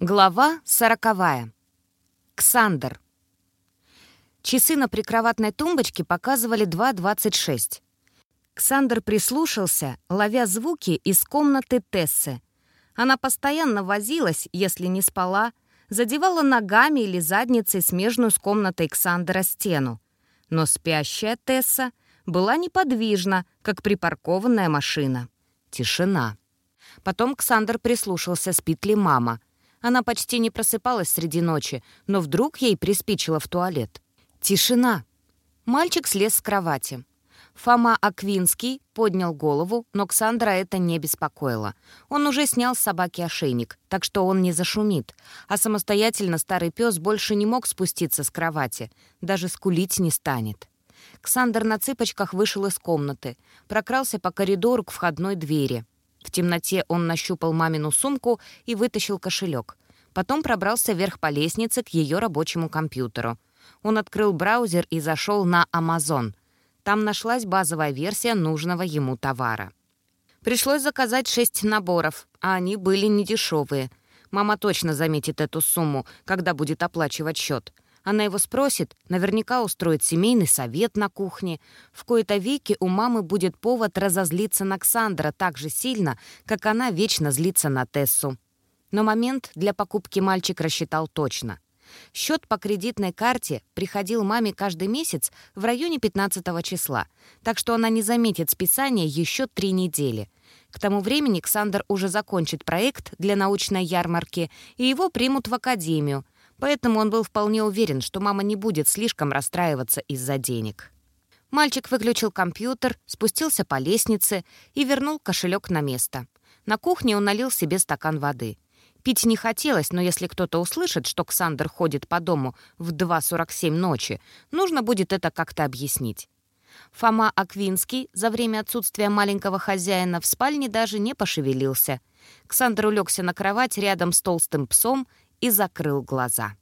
Глава сороковая. Ксандр. Часы на прикроватной тумбочке показывали 2.26. Ксандр прислушался, ловя звуки из комнаты Тессы. Она постоянно возилась, если не спала, задевала ногами или задницей смежную с комнатой Ксандра стену. Но спящая Тесса была неподвижна, как припаркованная машина. Тишина. Потом Ксандр прислушался, спит ли мама — она почти не просыпалась среди ночи, но вдруг ей приспичило в туалет. Тишина. Мальчик слез с кровати. Фома Аквинский поднял голову, но Ксандра это не беспокоило. Он уже снял с собаки ошейник, так что он не зашумит. А самостоятельно старый пес больше не мог спуститься с кровати. Даже скулить не станет. Ксандр на цыпочках вышел из комнаты, прокрался по коридору к входной двери. Темноте он нащупал мамину сумку и вытащил кошелек. Потом пробрался вверх по лестнице к ее рабочему компьютеру. Он открыл браузер и зашел на Amazon. Там нашлась базовая версия нужного ему товара. Пришлось заказать шесть наборов, а они были недешевые. Мама точно заметит эту сумму, когда будет оплачивать счет. Она его спросит, наверняка устроит семейный совет на кухне. В кои-то веки у мамы будет повод разозлиться на Ксандра так же сильно, как она вечно злится на Тессу. Но момент для покупки мальчик рассчитал точно. Счет по кредитной карте приходил маме каждый месяц в районе 15 числа, так что она не заметит списания еще три недели. К тому времени Ксандр уже закончит проект для научной ярмарки, и его примут в академию, Поэтому он был вполне уверен, что мама не будет слишком расстраиваться из-за денег. Мальчик выключил компьютер, спустился по лестнице и вернул кошелек на место. На кухне он налил себе стакан воды. Пить не хотелось, но если кто-то услышит, что Ксандр ходит по дому в 2.47 ночи, нужно будет это как-то объяснить. Фома Аквинский за время отсутствия маленького хозяина в спальне даже не пошевелился. Ксандр улегся на кровать рядом с толстым псом и закрыл глаза.